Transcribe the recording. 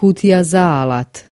كوتيا زالت